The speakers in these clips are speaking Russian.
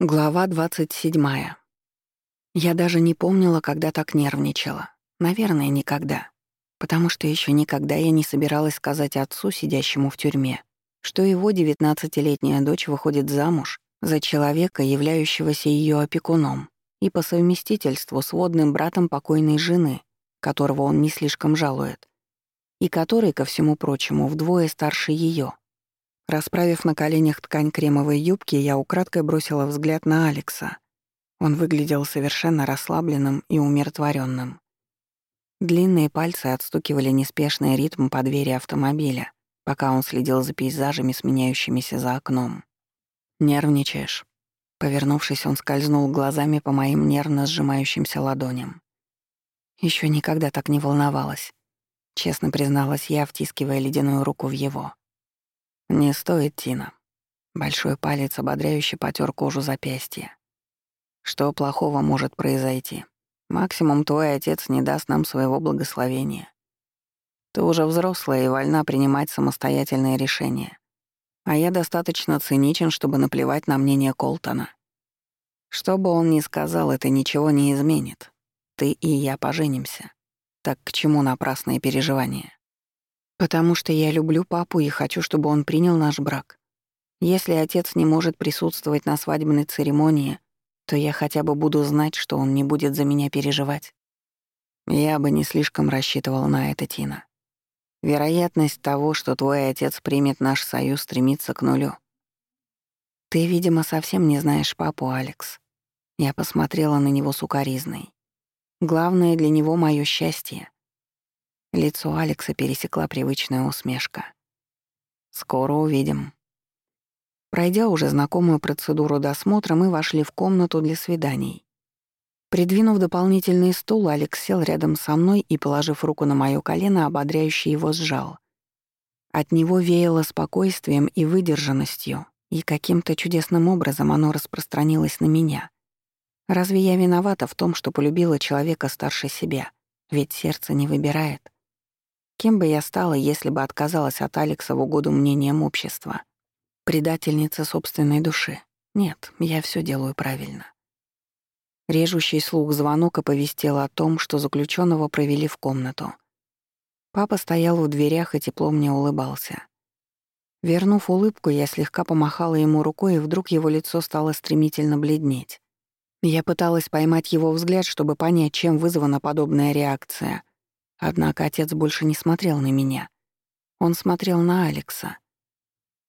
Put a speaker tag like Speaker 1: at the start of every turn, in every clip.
Speaker 1: Глава 27. Я даже не помнила, когда так нервничала. Наверное, никогда. Потому что еще никогда я не собиралась сказать отцу, сидящему в тюрьме, что его девятнадцатилетняя дочь выходит замуж за человека, являющегося ее опекуном, и по совместительству сводным братом покойной жены, которого он не слишком жалует, и который, ко всему прочему, вдвое старше ее. Расправив на коленях ткань кремовой юбки, я украдкой бросила взгляд на Алекса. Он выглядел совершенно расслабленным и умиротворенным. Длинные пальцы отстукивали неспешный ритм по двери автомобиля, пока он следил за пейзажами, сменяющимися за окном. «Нервничаешь?» Повернувшись, он скользнул глазами по моим нервно сжимающимся ладоням. Еще никогда так не волновалась. Честно призналась я, втискивая ледяную руку в его. «Не стоит, Тина». Большой палец ободряюще потер кожу запястья. «Что плохого может произойти? Максимум твой отец не даст нам своего благословения. Ты уже взрослая и вольна принимать самостоятельные решения. А я достаточно циничен, чтобы наплевать на мнение Колтона. Что бы он ни сказал, это ничего не изменит. Ты и я поженимся. Так к чему напрасные переживания? Потому что я люблю папу и хочу, чтобы он принял наш брак. Если отец не может присутствовать на свадебной церемонии, то я хотя бы буду знать, что он не будет за меня переживать. Я бы не слишком рассчитывал на это, Тина. Вероятность того, что твой отец примет наш союз, стремится к нулю. Ты, видимо, совсем не знаешь папу, Алекс. Я посмотрела на него сукоризной. Главное для него — моё счастье. Лицо Алекса пересекла привычная усмешка. «Скоро увидим». Пройдя уже знакомую процедуру досмотра, мы вошли в комнату для свиданий. Придвинув дополнительный стул, Алекс сел рядом со мной и, положив руку на моё колено, ободряюще его сжал. От него веяло спокойствием и выдержанностью, и каким-то чудесным образом оно распространилось на меня. Разве я виновата в том, что полюбила человека старше себя? Ведь сердце не выбирает. Кем бы я стала, если бы отказалась от Алекса в угоду мнениям общества? Предательница собственной души. Нет, я все делаю правильно. Режущий слух звонок оповестил о том, что заключенного провели в комнату. Папа стоял в дверях и тепло мне улыбался. Вернув улыбку, я слегка помахала ему рукой, и вдруг его лицо стало стремительно бледнеть. Я пыталась поймать его взгляд, чтобы понять, чем вызвана подобная реакция, Однако отец больше не смотрел на меня. Он смотрел на Алекса.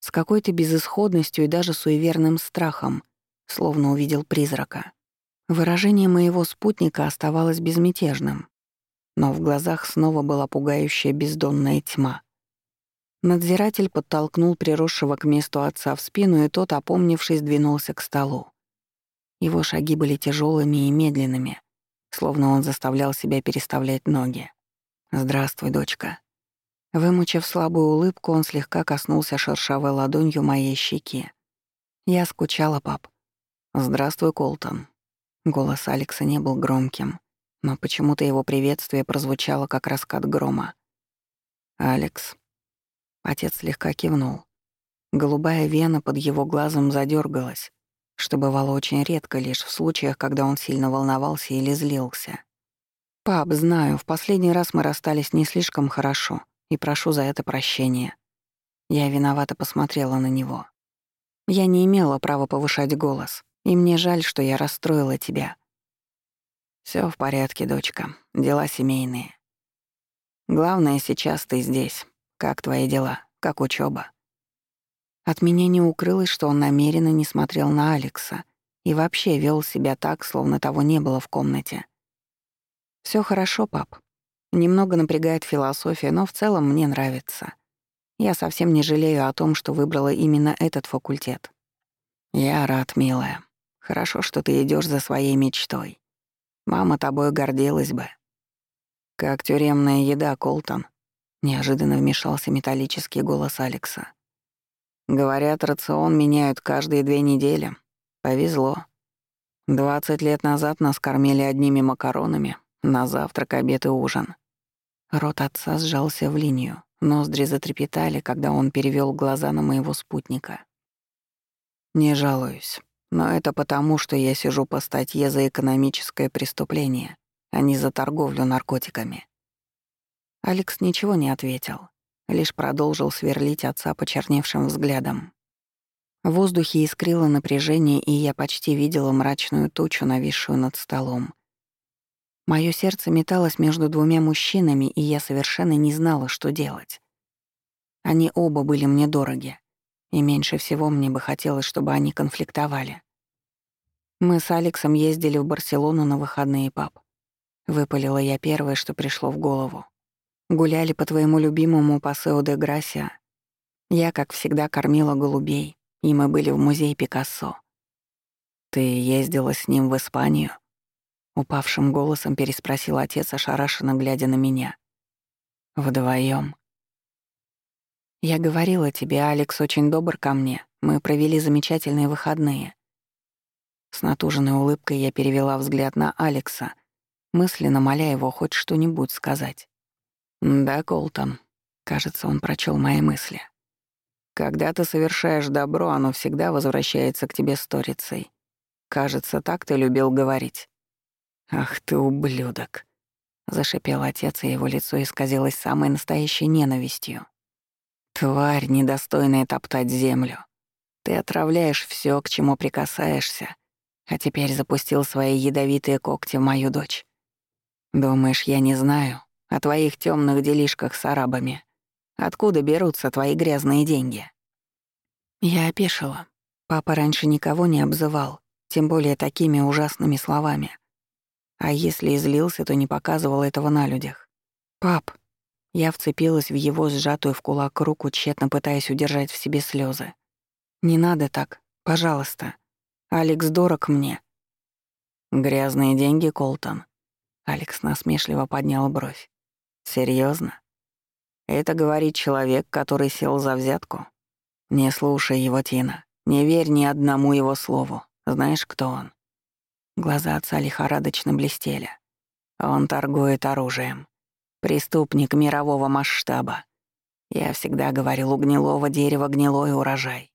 Speaker 1: С какой-то безысходностью и даже суеверным страхом, словно увидел призрака. Выражение моего спутника оставалось безмятежным, но в глазах снова была пугающая бездонная тьма. Надзиратель подтолкнул приросшего к месту отца в спину, и тот, опомнившись, двинулся к столу. Его шаги были тяжелыми и медленными, словно он заставлял себя переставлять ноги. «Здравствуй, дочка». Вымучив слабую улыбку, он слегка коснулся шершавой ладонью моей щеки. Я скучала, пап. «Здравствуй, Колтон». Голос Алекса не был громким, но почему-то его приветствие прозвучало как раскат грома. «Алекс». Отец слегка кивнул. Голубая вена под его глазом задергалась, что бывало очень редко лишь в случаях, когда он сильно волновался или злился. «Пап, знаю, в последний раз мы расстались не слишком хорошо, и прошу за это прощения». Я виновато посмотрела на него. Я не имела права повышать голос, и мне жаль, что я расстроила тебя. Все в порядке, дочка, дела семейные. Главное, сейчас ты здесь. Как твои дела? Как учеба? От меня не укрылось, что он намеренно не смотрел на Алекса и вообще вел себя так, словно того не было в комнате. Все хорошо, пап. Немного напрягает философия, но в целом мне нравится. Я совсем не жалею о том, что выбрала именно этот факультет. Я рад, милая. Хорошо, что ты идешь за своей мечтой. Мама тобой гордилась бы. Как тюремная еда, Колтон. Неожиданно вмешался металлический голос Алекса. Говорят, рацион меняют каждые две недели. Повезло. Двадцать лет назад нас кормили одними макаронами, на завтрак, обед и ужин. Рот отца сжался в линию, ноздри затрепетали, когда он перевел глаза на моего спутника. «Не жалуюсь. Но это потому, что я сижу по статье за экономическое преступление, а не за торговлю наркотиками. Алекс ничего не ответил, лишь продолжил сверлить отца почерневшим взглядом. В воздухе искрило напряжение, и я почти видела мрачную тучу, нависшую над столом. Моё сердце металось между двумя мужчинами, и я совершенно не знала, что делать. Они оба были мне дороги, и меньше всего мне бы хотелось, чтобы они конфликтовали. Мы с Алексом ездили в Барселону на выходные, пап. Выпалила я первое, что пришло в голову. Гуляли по твоему любимому Пасео де Грасия. Я, как всегда, кормила голубей, и мы были в музее Пикассо. Ты ездила с ним в Испанию? Упавшим голосом переспросил отец, ошарашенно глядя на меня. Вдвоем. Я говорила тебе, Алекс очень добр ко мне. Мы провели замечательные выходные. С натуженной улыбкой я перевела взгляд на Алекса, мысленно моля его хоть что-нибудь сказать. «Да, Колтон». Кажется, он прочел мои мысли. «Когда ты совершаешь добро, оно всегда возвращается к тебе сторицей. Кажется, так ты любил говорить». «Ах ты ублюдок!» — зашипел отец, и его лицо исказилось самой настоящей ненавистью. Тварь, недостойная топтать землю. Ты отравляешь все, к чему прикасаешься, а теперь запустил свои ядовитые когти в мою дочь. Думаешь, я не знаю о твоих темных делишках с арабами? Откуда берутся твои грязные деньги? Я опешила. Папа раньше никого не обзывал, тем более такими ужасными словами. А если излился, то не показывал этого на людях. «Пап, я вцепилась в его сжатую в кулак руку, тщетно пытаясь удержать в себе слезы. «Не надо так, пожалуйста. Алекс дорог мне». «Грязные деньги, Колтон». Алекс насмешливо поднял бровь. Серьезно? Это говорит человек, который сел за взятку? Не слушай его, Тина. Не верь ни одному его слову. Знаешь, кто он?» Глаза отца лихорадочно блестели. Он торгует оружием. Преступник мирового масштаба. Я всегда говорил, у гнилого дерева гнилой урожай.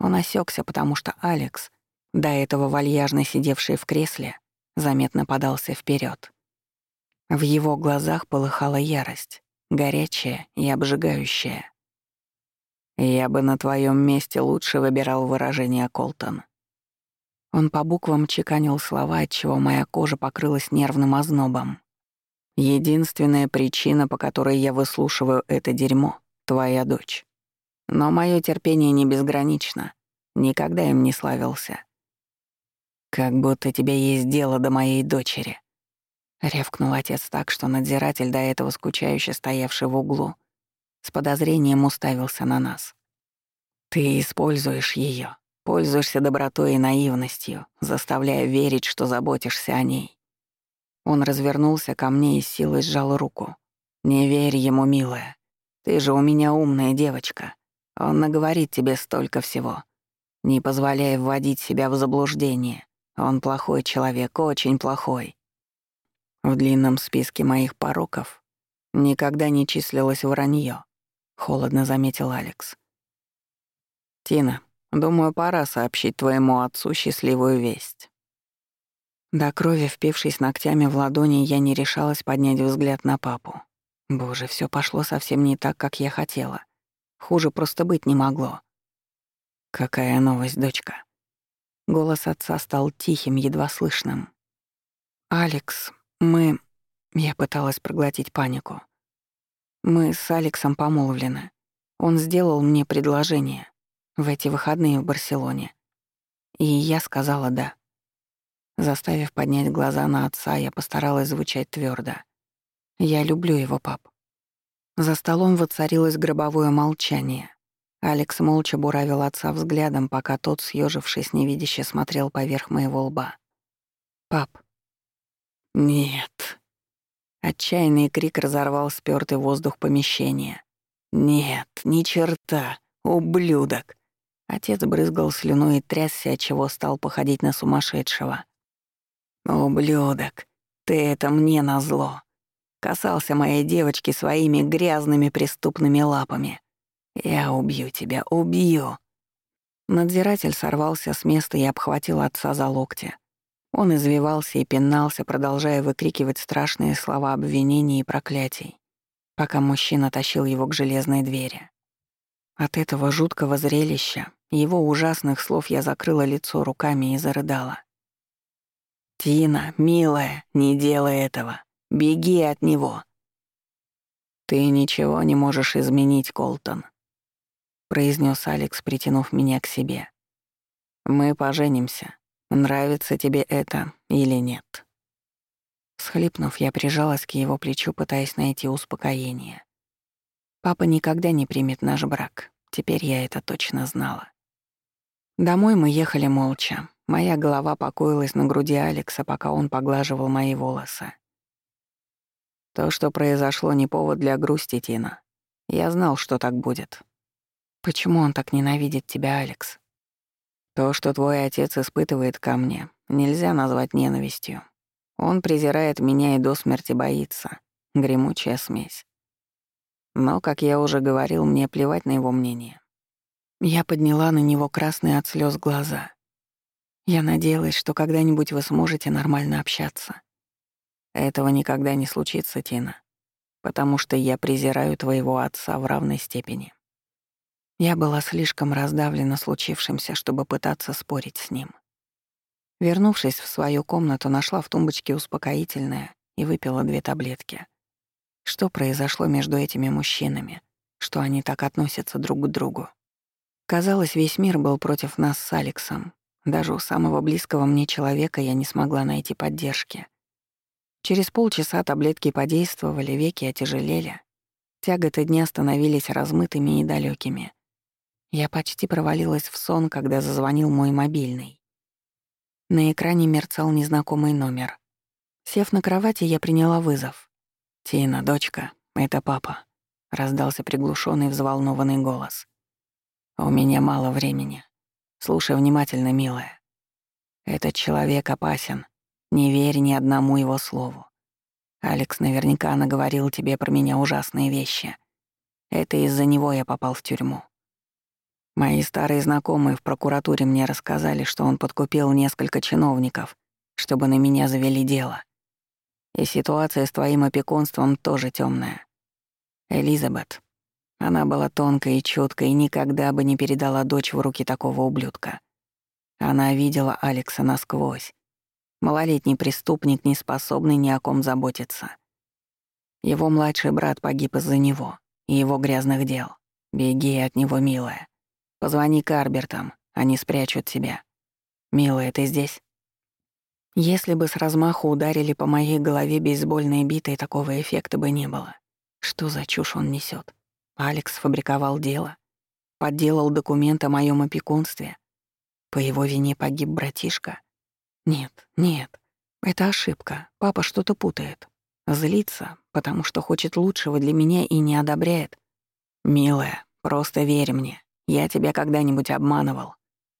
Speaker 1: Он осекся, потому что Алекс, до этого вальяжно сидевший в кресле, заметно подался вперед. В его глазах полыхала ярость, горячая и обжигающая. «Я бы на твоем месте лучше выбирал выражение Колтон». Он по буквам чеканил слова, отчего моя кожа покрылась нервным ознобом. Единственная причина, по которой я выслушиваю это дерьмо — твоя дочь. Но мое терпение не безгранично. Никогда им не славился. Как будто тебе есть дело до моей дочери. Ревкнул отец так, что надзиратель, до этого скучающе стоявший в углу, с подозрением уставился на нас. Ты используешь ее, пользуешься добротой и наивностью, заставляя верить, что заботишься о ней. Он развернулся ко мне и силой сжал руку. «Не верь ему, милая. Ты же у меня умная девочка. Он наговорит тебе столько всего. Не позволяй вводить себя в заблуждение. Он плохой человек, очень плохой. В длинном списке моих пороков никогда не числилось вранье, холодно заметил Алекс. Тина, думаю, пора сообщить твоему отцу счастливую весть. До крови, впившись ногтями в ладони, я не решалась поднять взгляд на папу. Боже, все пошло совсем не так, как я хотела. Хуже просто быть не могло. «Какая новость, дочка?» Голос отца стал тихим, едва слышным. «Алекс, мы...» Я пыталась проглотить панику. «Мы с Алексом помолвлены. Он сделал мне предложение в эти выходные в Барселоне. И я сказала «да». Заставив поднять глаза на отца, я постаралась звучать твердо. «Я люблю его, пап». За столом воцарилось гробовое молчание. Алекс молча буравил отца взглядом, пока тот, съежившись невидяще, смотрел поверх моего лба. «Пап». «Нет». Отчаянный крик разорвал спёртый воздух помещения. «Нет, ни черта, ублюдок!» Отец брызгал слюной и трясся, отчего стал походить на сумасшедшего. «Ублюдок, ты это мне назло. Касался моей девочки своими грязными преступными лапами. Я убью тебя, убью!» Надзиратель сорвался с места и обхватил отца за локти. Он извивался и пинался, продолжая выкрикивать страшные слова обвинений и проклятий, пока мужчина тащил его к железной двери. От этого жуткого зрелища, его ужасных слов я закрыла лицо руками и зарыдала. «Тина, милая, не делай этого. Беги от него». «Ты ничего не можешь изменить, Колтон», — произнес Алекс, притянув меня к себе. «Мы поженимся. Нравится тебе это или нет?» Схлипнув, я прижалась к его плечу, пытаясь найти успокоение. Папа никогда не примет наш брак. Теперь я это точно знала. Домой мы ехали молча. Моя голова покоилась на груди Алекса, пока он поглаживал мои волосы. То, что произошло, не повод для грусти, Тина. Я знал, что так будет. Почему он так ненавидит тебя, Алекс? То, что твой отец испытывает ко мне, нельзя назвать ненавистью. Он презирает меня и до смерти боится. Гремучая смесь. Но, как я уже говорил, мне плевать на его мнение. Я подняла на него красные от слез глаза. Я надеялась, что когда-нибудь вы сможете нормально общаться. Этого никогда не случится, Тина, потому что я презираю твоего отца в равной степени. Я была слишком раздавлена случившимся, чтобы пытаться спорить с ним. Вернувшись в свою комнату, нашла в тумбочке успокоительное и выпила две таблетки. Что произошло между этими мужчинами, что они так относятся друг к другу? Казалось, весь мир был против нас с Алексом, даже у самого близкого мне человека я не смогла найти поддержки. Через полчаса таблетки подействовали, веки отяжелели. Тяготы дня становились размытыми и далекими. Я почти провалилась в сон, когда зазвонил мой мобильный. На экране мерцал незнакомый номер. Сев на кровати, я приняла вызов. «Тина, дочка, это папа», — раздался приглушенный взволнованный голос. «У меня мало времени. Слушай внимательно, милая. Этот человек опасен. Не верь ни одному его слову. Алекс наверняка наговорил тебе про меня ужасные вещи. Это из-за него я попал в тюрьму. Мои старые знакомые в прокуратуре мне рассказали, что он подкупил несколько чиновников, чтобы на меня завели дело. И ситуация с твоим опекунством тоже темная. Элизабет, она была тонкой и чуткой и никогда бы не передала дочь в руки такого ублюдка. Она видела Алекса насквозь. Малолетний преступник, не способный ни о ком заботиться. Его младший брат погиб из-за него и его грязных дел. Беги от него, милая. Позвони Карбертам, они спрячут тебя. Милая, ты здесь? Если бы с размаху ударили по моей голове бейсбольной битой, такого эффекта бы не было. Что за чушь он несет? Алекс фабриковал дело, подделал документ о моем опекунстве. По его вине погиб братишка. Нет, нет, это ошибка. Папа что-то путает. Злится, потому что хочет лучшего для меня и не одобряет. Милая, просто верь мне. Я тебя когда-нибудь обманывал.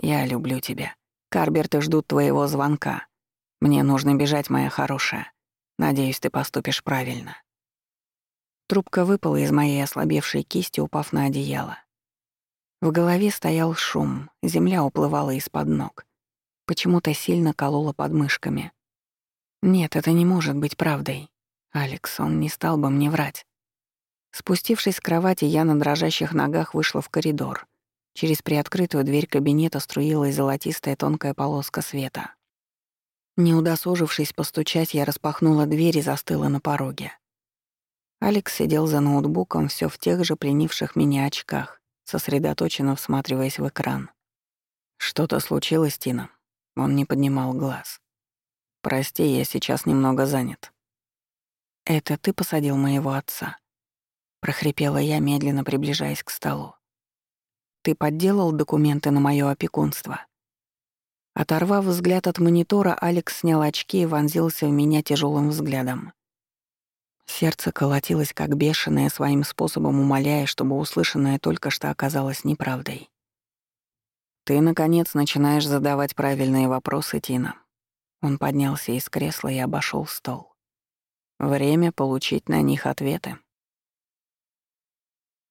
Speaker 1: Я люблю тебя. Карберты ждут твоего звонка. Мне нужно бежать, моя хорошая. Надеюсь, ты поступишь правильно. Трубка выпала из моей ослабевшей кисти, упав на одеяло. В голове стоял шум, земля уплывала из-под ног. Почему-то сильно колола подмышками. Нет, это не может быть правдой. Алекс, он не стал бы мне врать. Спустившись с кровати, я на дрожащих ногах вышла в коридор. Через приоткрытую дверь кабинета струилась золотистая тонкая полоска света. Не удосужившись постучать, я распахнула дверь и застыла на пороге. Алекс сидел за ноутбуком все в тех же пленивших меня очках, сосредоточенно всматриваясь в экран. «Что-то случилось, Тина?» Он не поднимал глаз. «Прости, я сейчас немного занят». «Это ты посадил моего отца?» прохрипела я, медленно приближаясь к столу. «Ты подделал документы на моё опекунство?» Оторвав взгляд от монитора, Алекс снял очки и вонзился в меня тяжелым взглядом. Сердце колотилось как бешеное, своим способом умоляя, чтобы услышанное только что оказалось неправдой. «Ты, наконец, начинаешь задавать правильные вопросы, Тина». Он поднялся из кресла и обошел стол. «Время получить на них ответы».